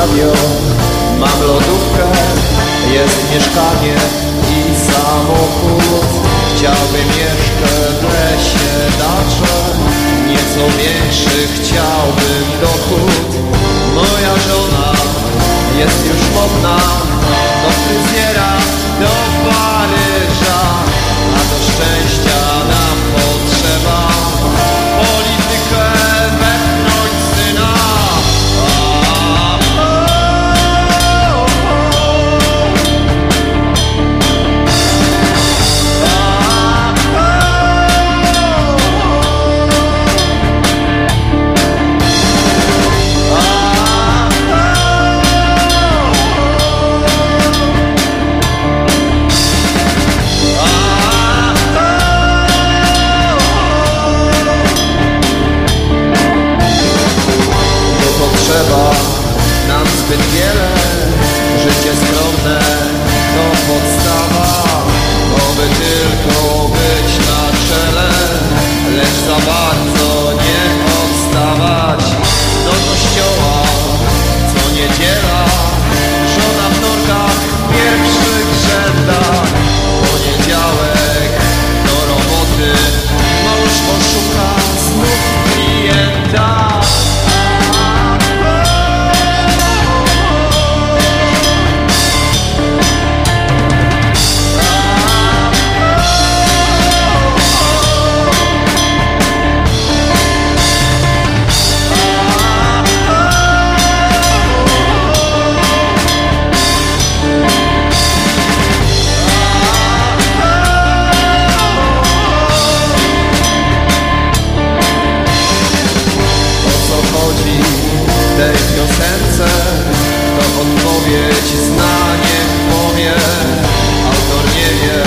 radio, mam lodówkę, jest mieszkanie i samochód. Chciałbym jeszcze w lesie dacze, nieco większy chciałbym dochód. Moja żona jest już modna, bardzo nie odstawać Do kościoła co niedziela tej piosence To odpowiedź znanie powie. Autor nie wie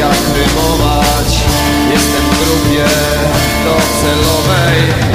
jak rymować Jestem w grupie docelowej